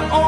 Oh. own.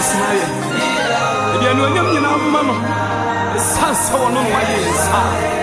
jesus na yɛ ɛdeɛ anuonyam nyinaa mma no. Ɛsiane sɛ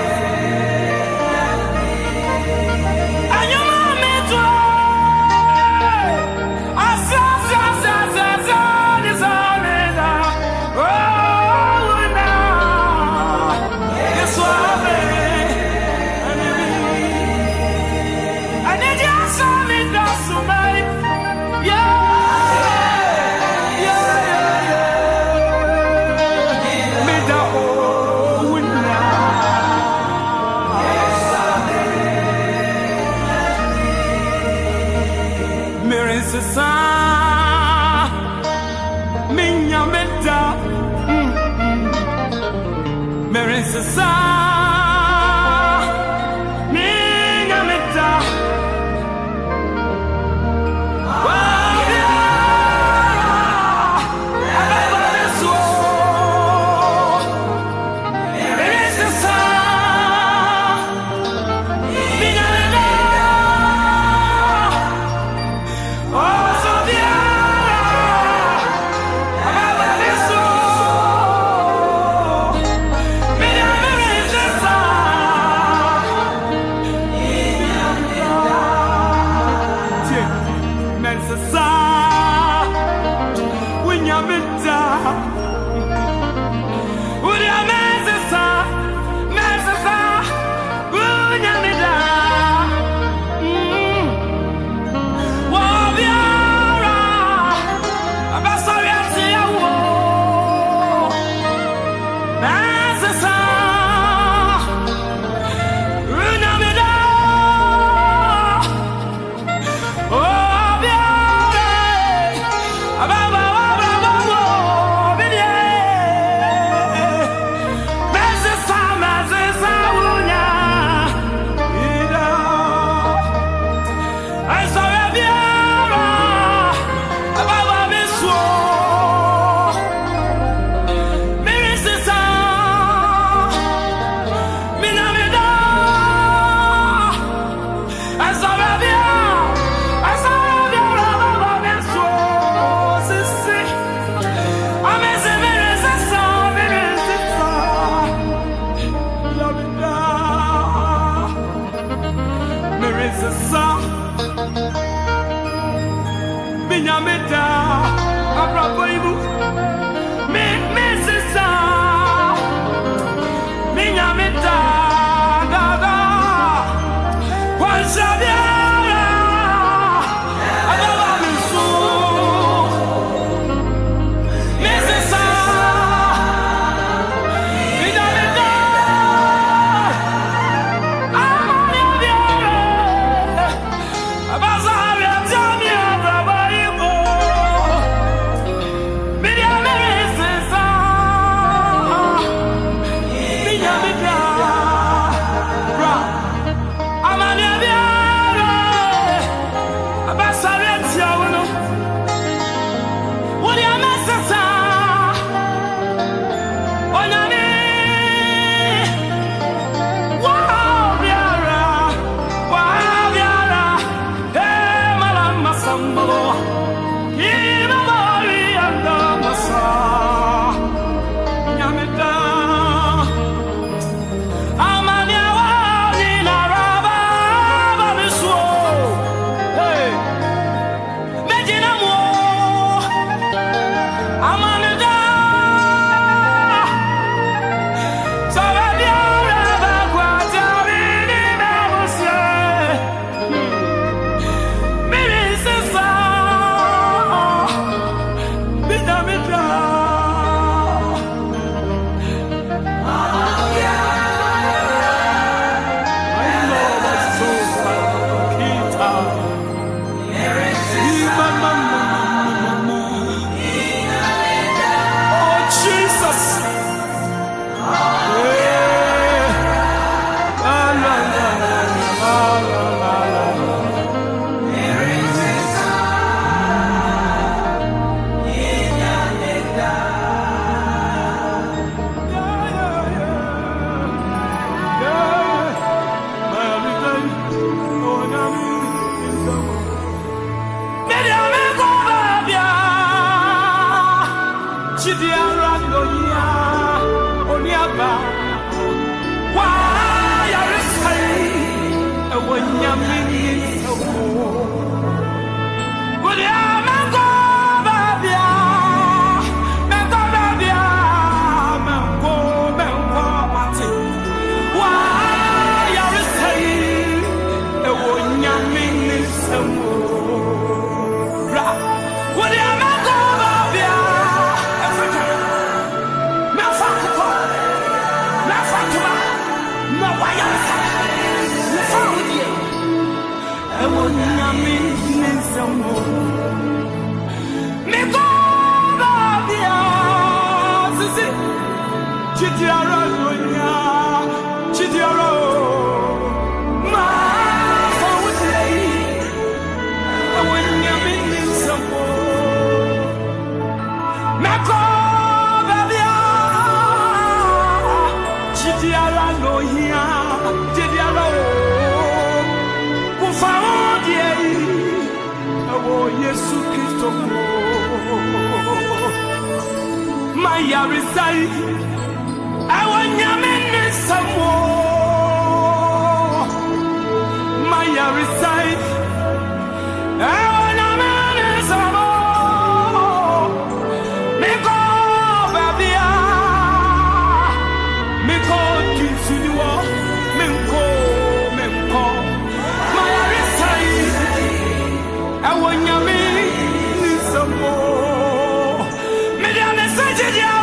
amesa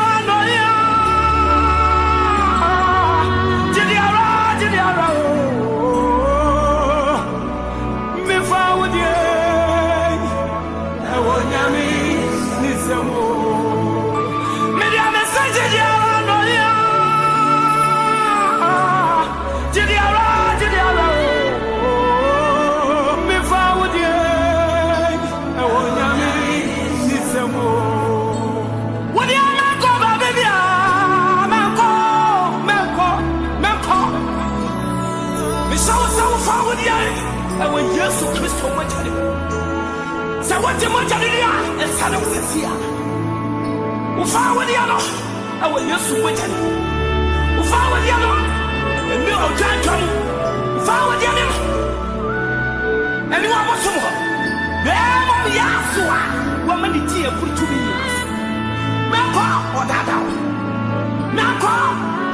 wate mogya no nua ɛsane wo sɛsia no ɛwɔ yesu mogya no wofaa wodeɛ no ɛmi ɔdwantwa mu wofaa wodeɛ no ɛne wa mosom hɔ bɛɛma meyɛ aso a woama ne gye akurutumi yi mɛkɔ ɔdada wo mɛkɔ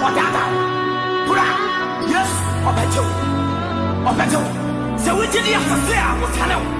ɔdada wo pora yesu ɔbɛgye wo ɔbɛgye wo sɛ wogye ne a wosane wo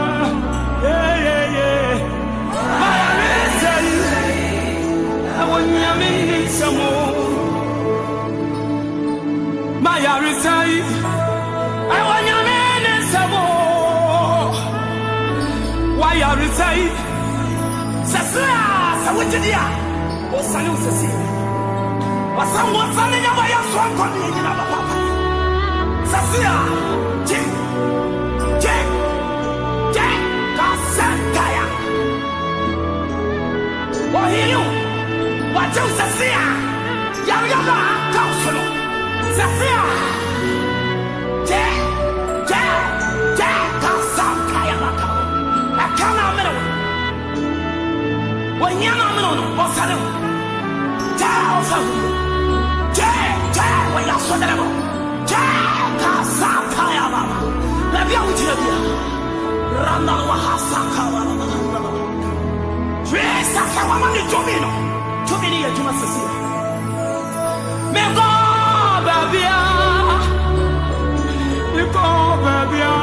o. Mayaresa yi. Ɛwɔ nyame ne nsɛm o. Wayaresa yi. Sɛsɛ a wogye di a, wosane wo sɛsi. Wasan wosane nyama yɛ so akɔ ne yɛ nyina papa. Sasia, J, J, J, Kasantaya. Wahinu, Waju Sasia, Yama Kawama ni Tomino, Tomini Yajuma Sasia. Babia, Bibia.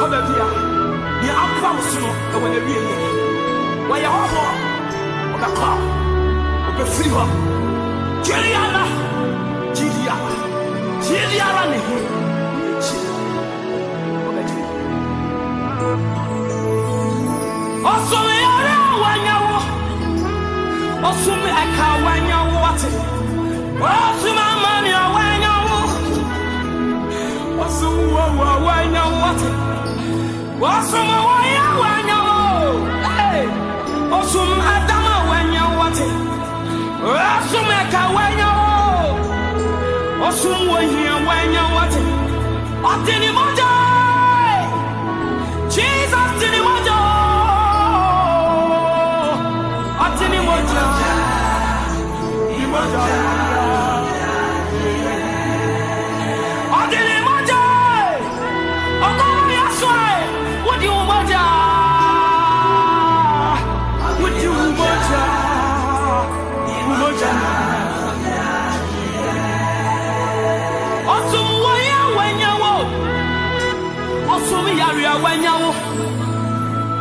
kɔ baabi a deɛ are wo so no ɛwɔ n'awie yɛ wɔyɛ hɔ hɔ ɔbɛkɔ ɔbɛfiri hɔ gyeri ara gyeri ara gyeri ara ne ho ɔsome ara a wanya wo ɔsome ɛka wanya wo ate ɔsome amane a wanya wo wɔsom wɔyɛ wanya o osom adama wanya wɔte osom ɛka wanya o osom wɔhia wanya wɔte ɔte ne mɔgye.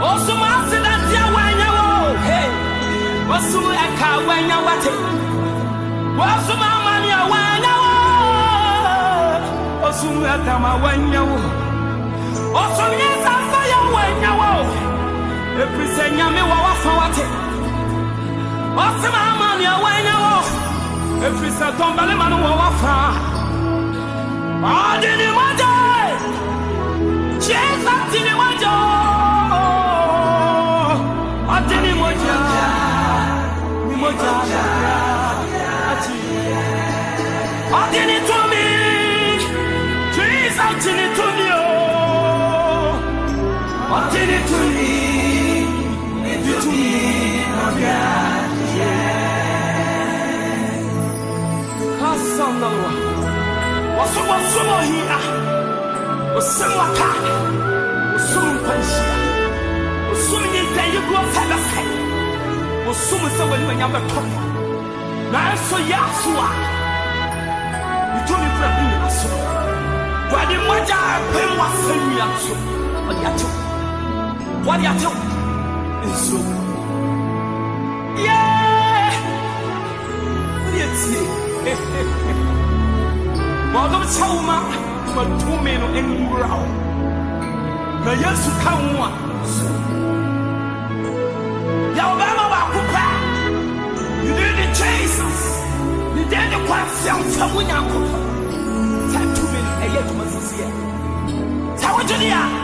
Osumu asidati awanya wo. Osumu eka awanya wate. Osumu amani awanya wo. Osumu atama awanya wo. Osumu yesafa ya awanya wo. Epise nyame wa wafa wate. Osumu amani awanya wo. Epise tombale manu wa wafa. Adini moja. Jesus adini moja. Ti ni mu sɛ wanya bɛtɔ. Nanso yɛ aso a. Bitumi kura bi nyina so. Wɔde mmɔgya a wasa nnua so. Wɔde atew. Wɔde atew. Nsuo. Yee! Wɔde atie. Kyɛ wo ma ma tumi no nwura wo. Na Yesu ka wo a. Kwansiamfa mu Nyankopɔn. Sɛ tumi no ɛyɛ adwuma sisi ɛ. Sɛ wogye di a, wo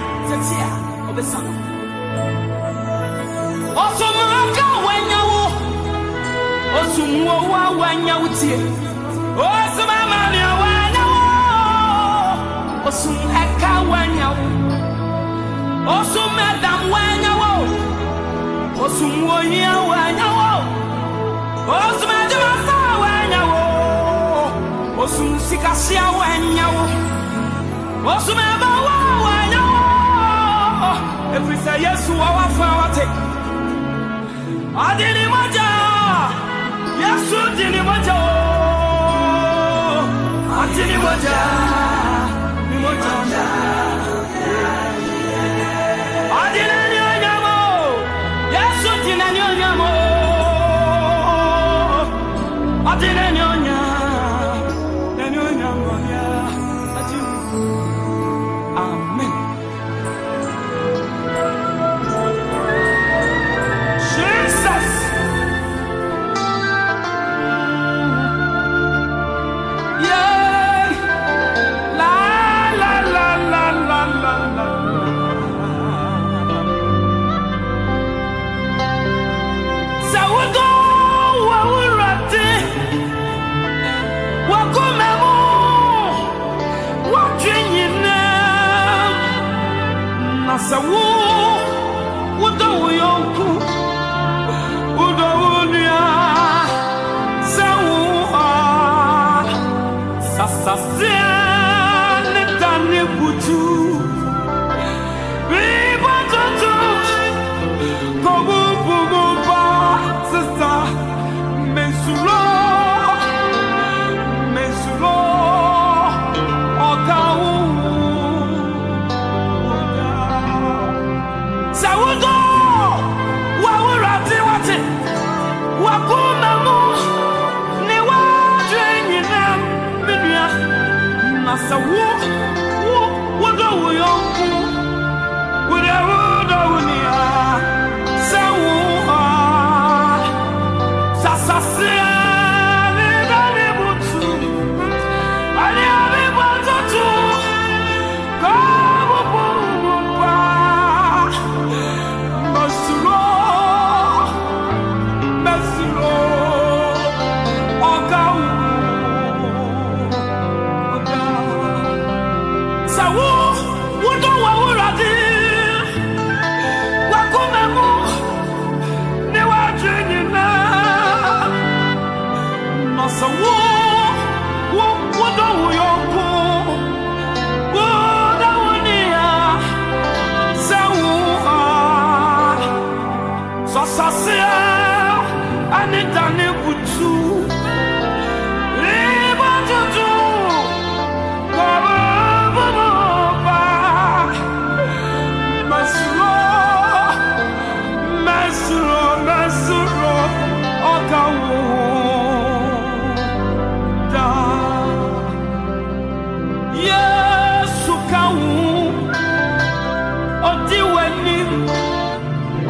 osum sikasi awo enyawo osum ebe wo. Awo enyawo efiri yesu wawa fa wate adi ni mogya yesu di ni mogya o adi ni mogya ni mogya adi ni ni onyamo ni ni adi ni.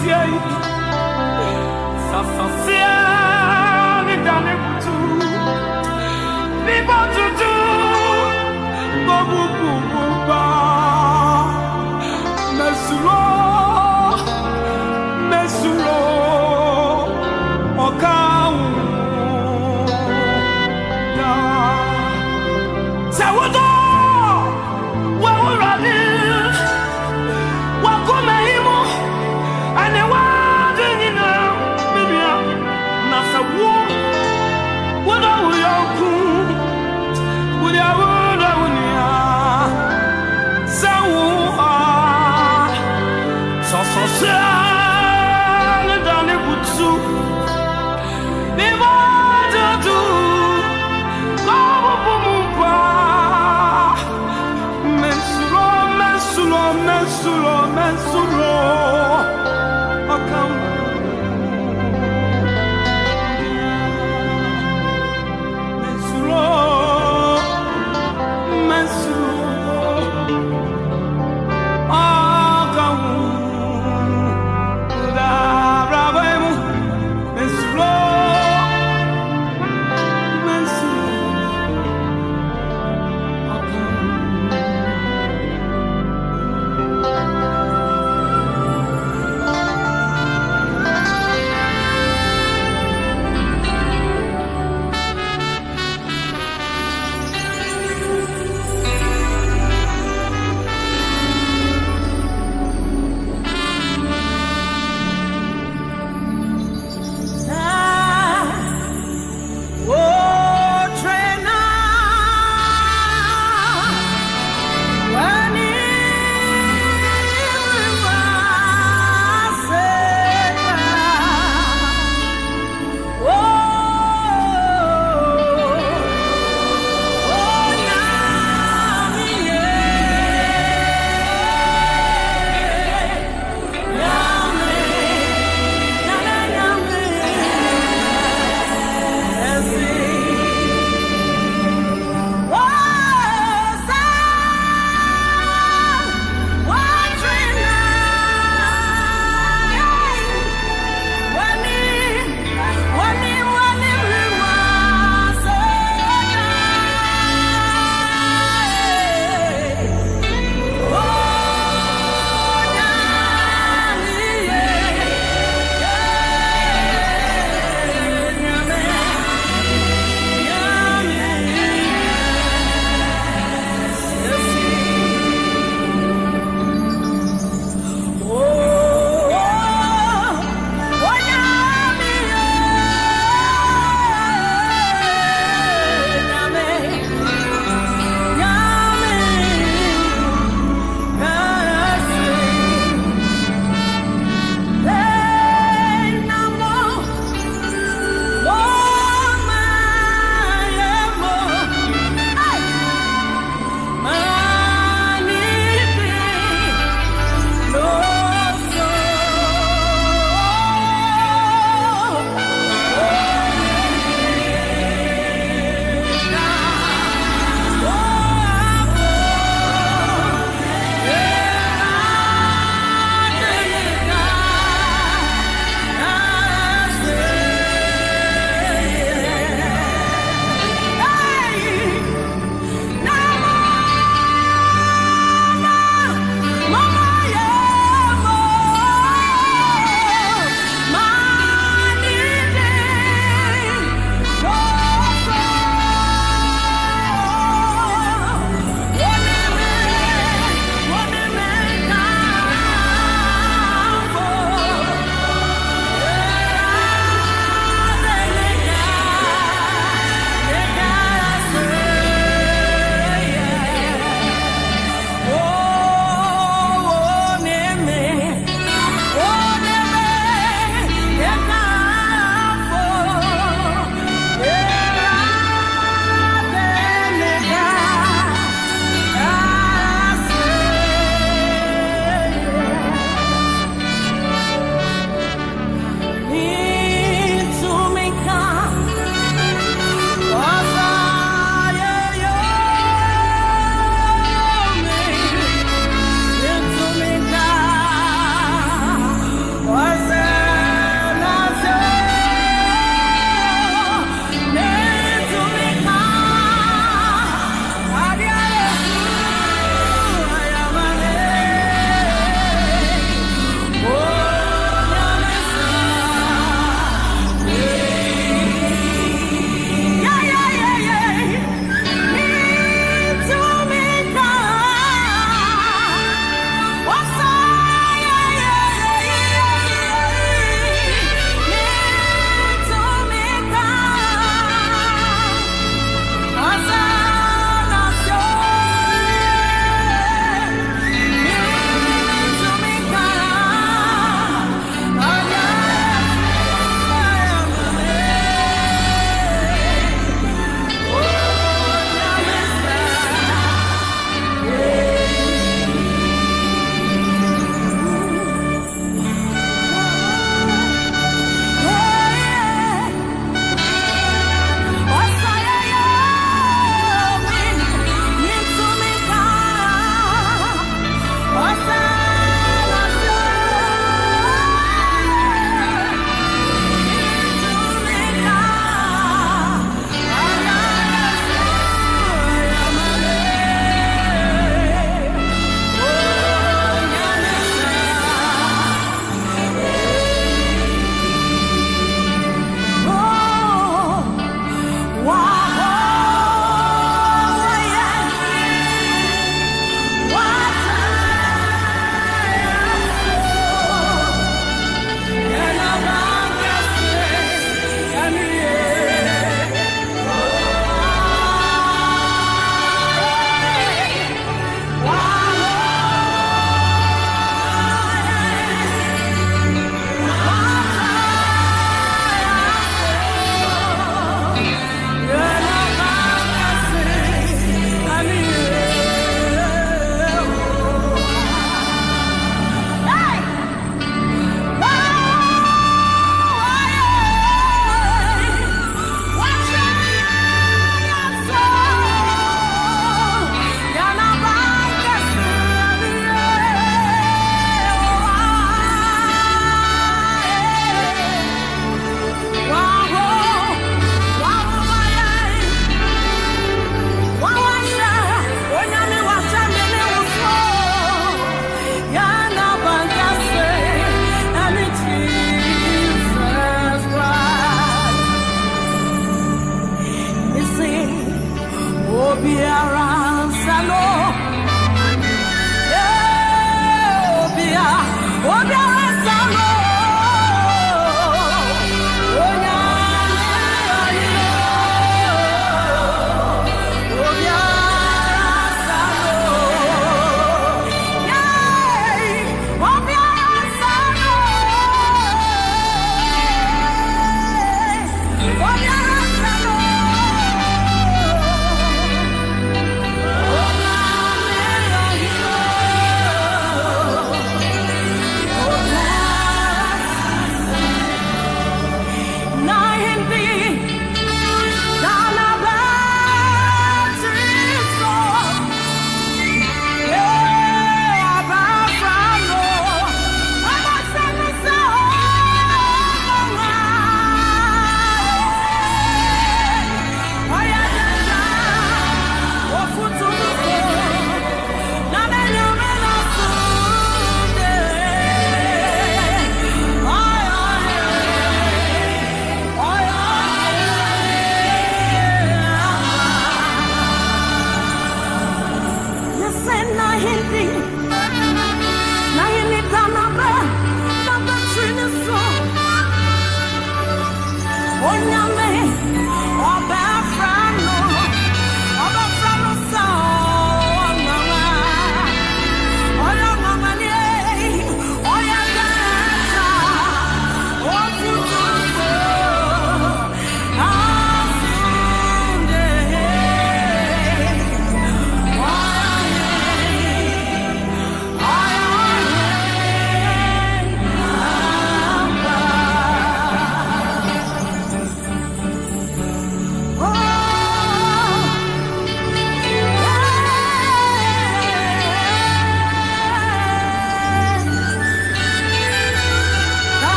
renúncia aí.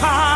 time.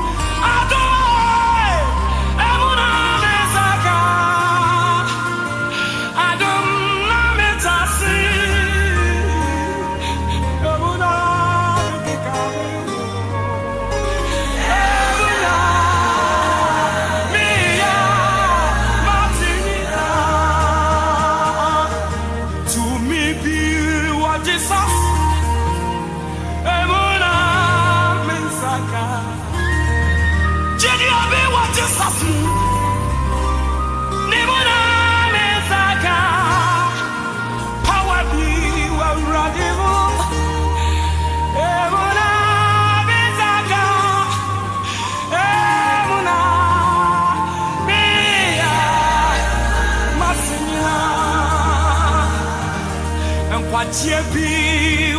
nkwagye bi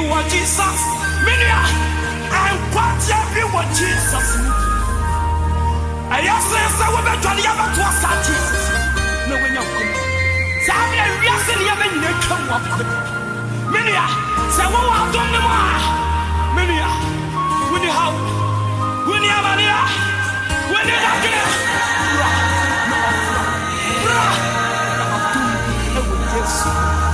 wɔ jesus me nua nkwagye bi wɔ jesus mu ɛyɛ sɛ sɛ wobɛdwane yɛbɛtoa saa jesus na wonya nkwa mu saa mmerɛ wiase ne yɛbɛ nyina atwa mu akɔ me nua sɛ wowɔ adom ne mu a me nua wone haw wone amanea wone dakene bra na ɔfra bra na adom ɛwɔ yesu mu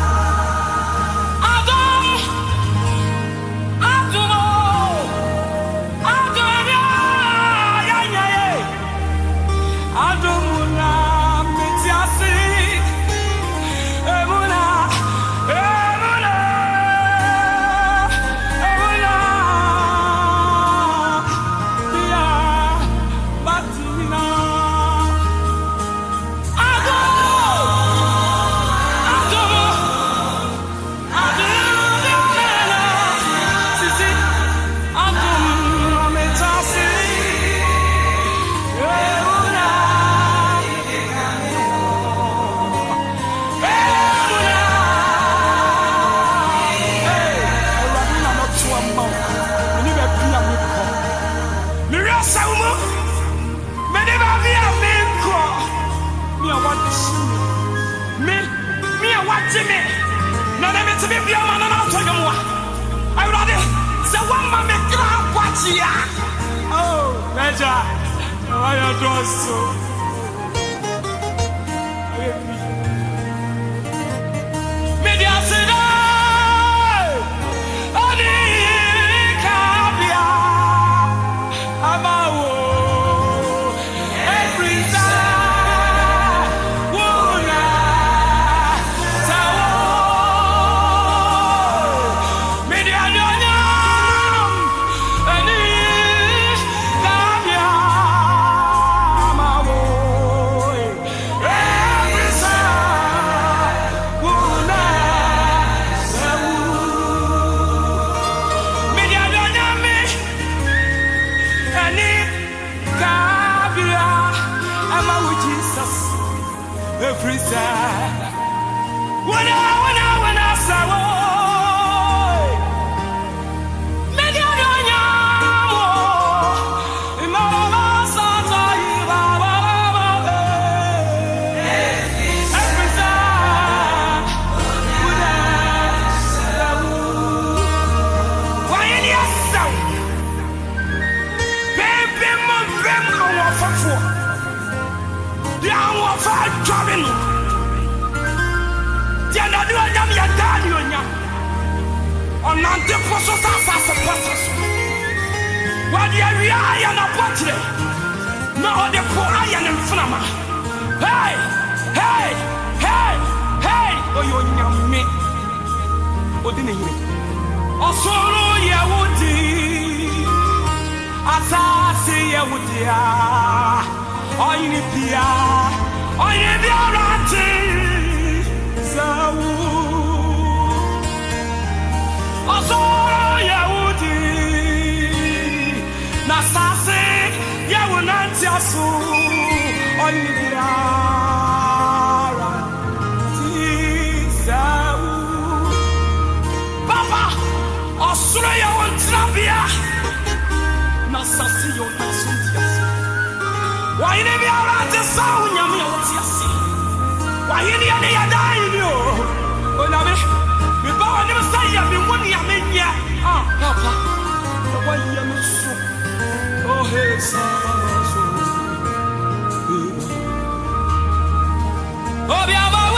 I why you so? The hour of five coming. The other one, I'm. On the Posos, I'm fast and. What the are? I am a portrait. Now the poor I am in Flama. Hey, hey, hey, hey, oh, you're young me. What did you mean? Oh, so, yeah, what asase yɛ wo dea ɔyene bia ɔyene biara te sɛ wo ɔsoro yɛ wo di na asase yɛ wo nante aso wahene biara te sa wo nyame wote ase wahene yɛ ne yɛda ahene o onyame meba w'anim sɛ yɛ me mu nea menyɛ papa na woayɛ me so obiama we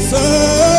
coração.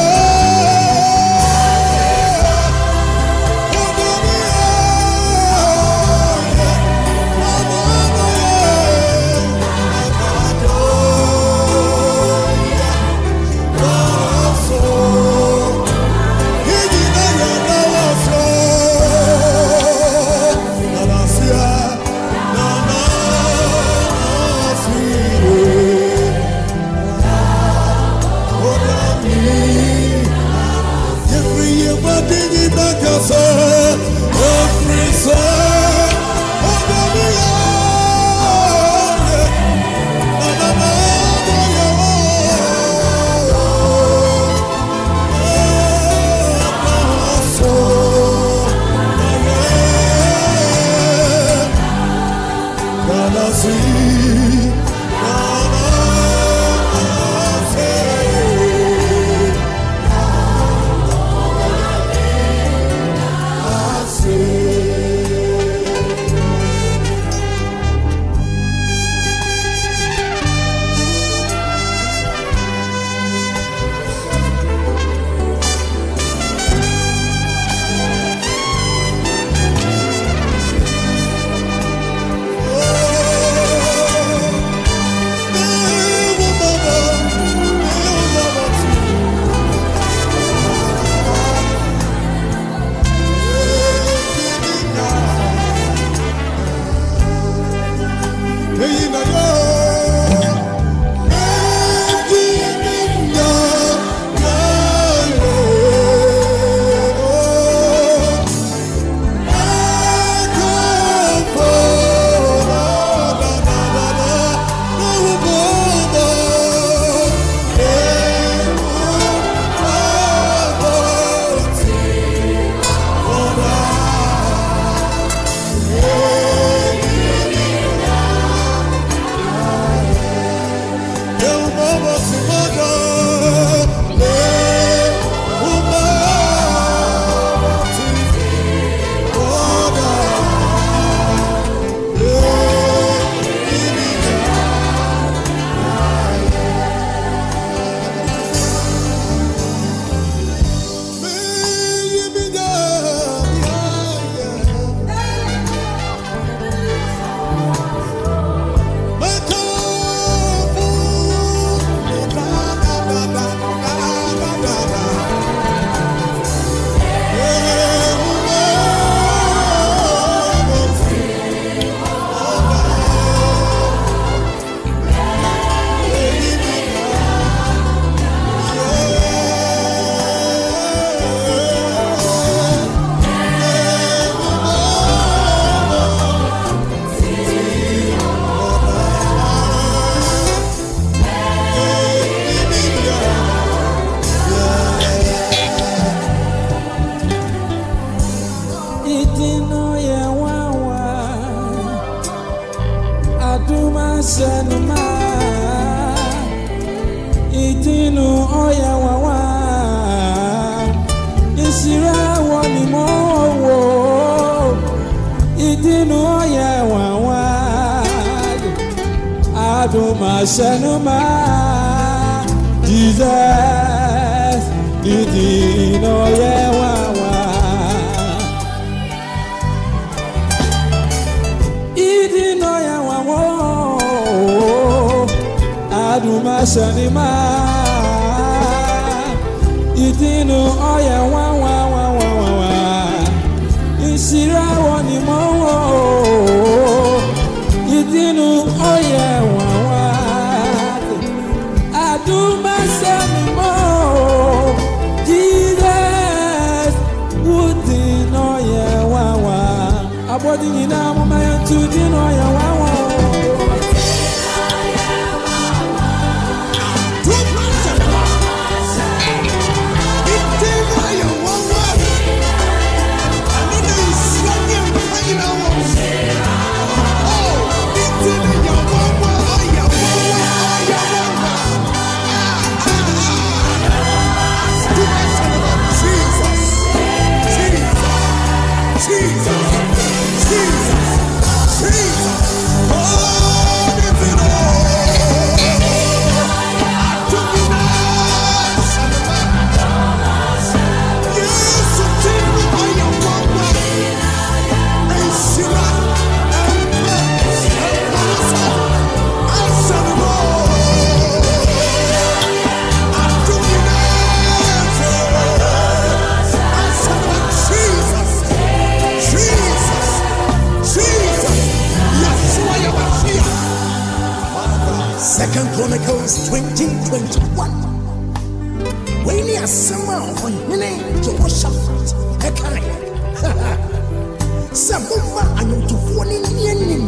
anwontofoɔ no ni anim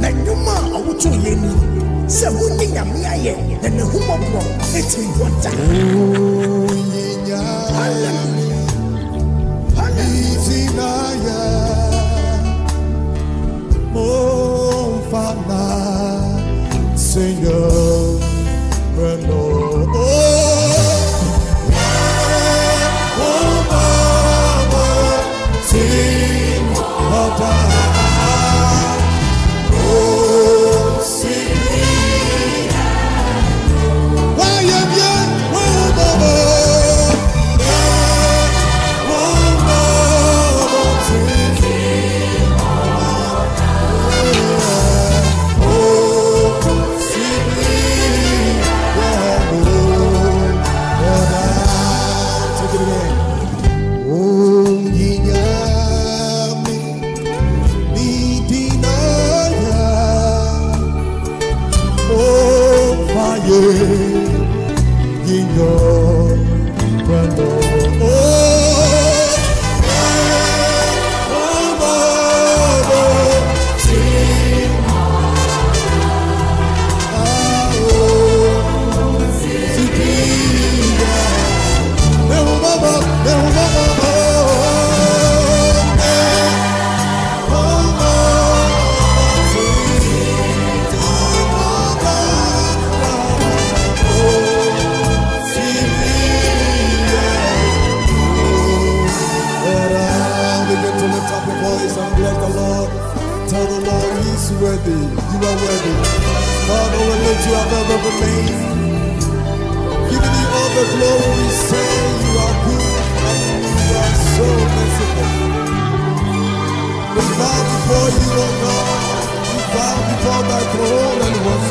na nnwuma a ɔwotoo yɛ ni sɛ wonni nyame ayɛ na n'ahummɔborɔ ɛtim hɔ Hallelujah. Hallelujah. Lord, you bowed before thy throne and worship.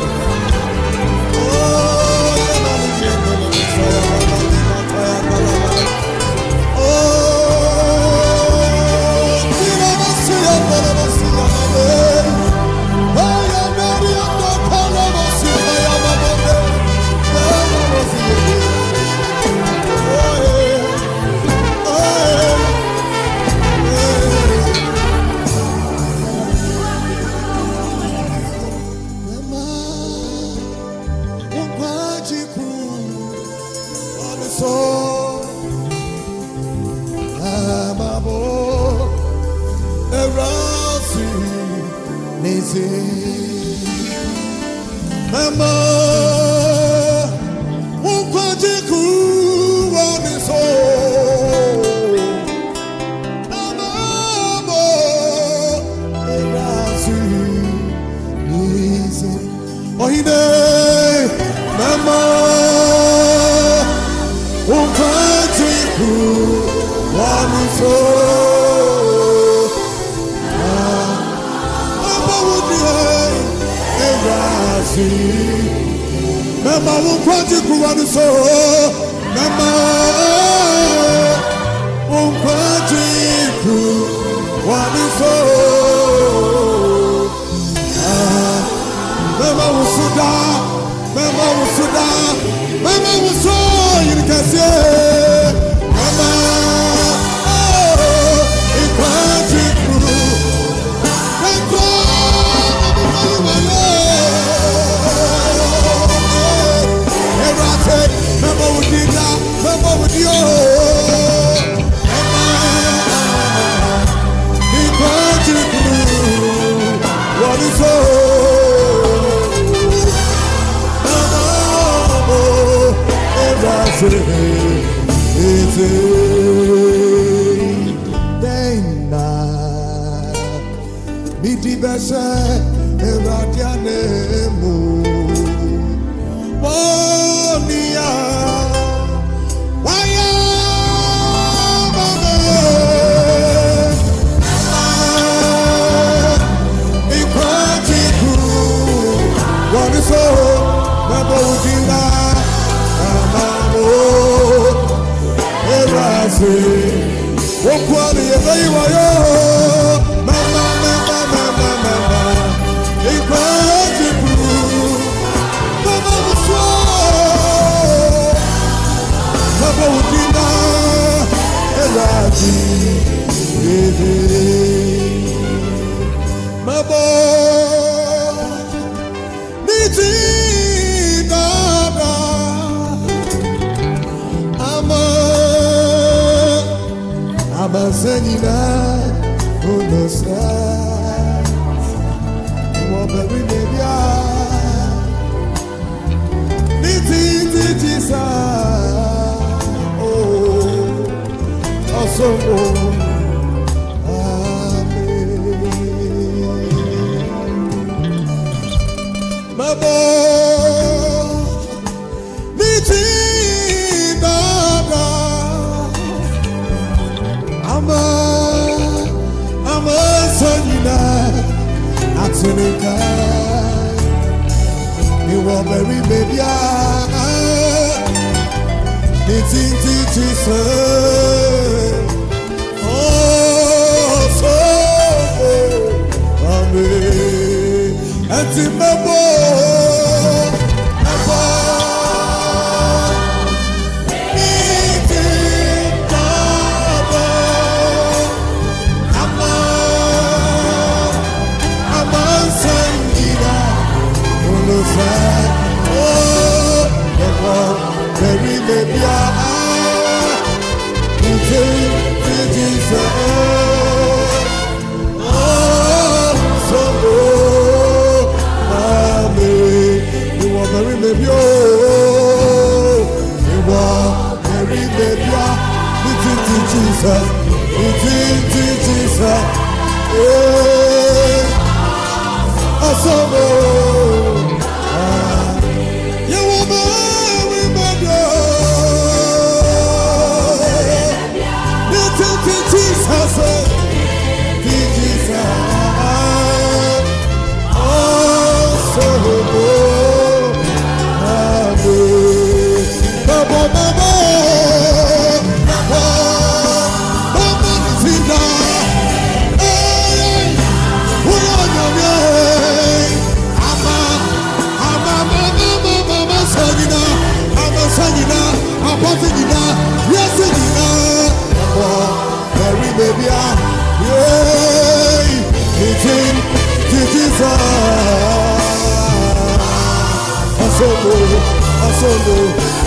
Mama ma wo nkwa di kuwa ni so. Na ma wo nkwa di kuwa ni so. Mẹ́mà wò dá mẹ́mà wò dá mẹ́mà wò yìí kẹsíẹ́. Midi bẹsẹ ẹwurade anemu yí wọyọ mẹmọ títí dọ́dọ̀ àmọ́ àmọ́ sọ́yìnà àtúnika ìwọ bẹ̀rí bèbíà ní títí tí sẹ́ẹ̀. Oh, oh, oh, amen. Ẹtì mẹ́bọ̀. Bẹ̀rí bèbí ó ìwọ bẹ̀rí bèbí á ní ti Jesus ní ti Jesus ee ọsọgbó Assombrou, assombrou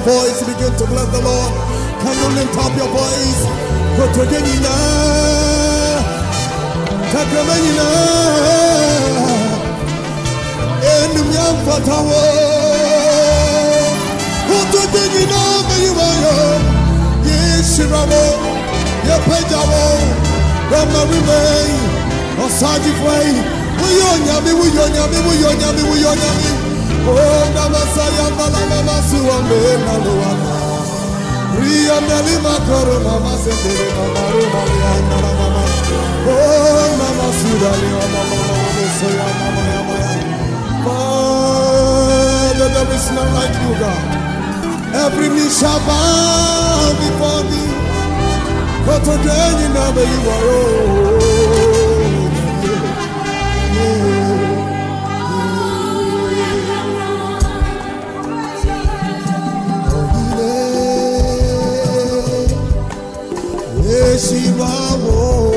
your voice? Begin to bless the Lord. Can you lift up your voice? Go to the Nina. Kakramanina. Enum yam fatawo. Go to the Nina. Mayuwayo. Yeshirawo. Yepejawo. Rama remain. Osaji fwai. Wuyo nyami, wuyo nyami, wuyo nyami, wuyo nyami. Oh, namasaya mbala mama suwa mbena luwana. Ria meli makoro mama sendere God. Every knee shall bow before thee. But today you that you are old. esse amor.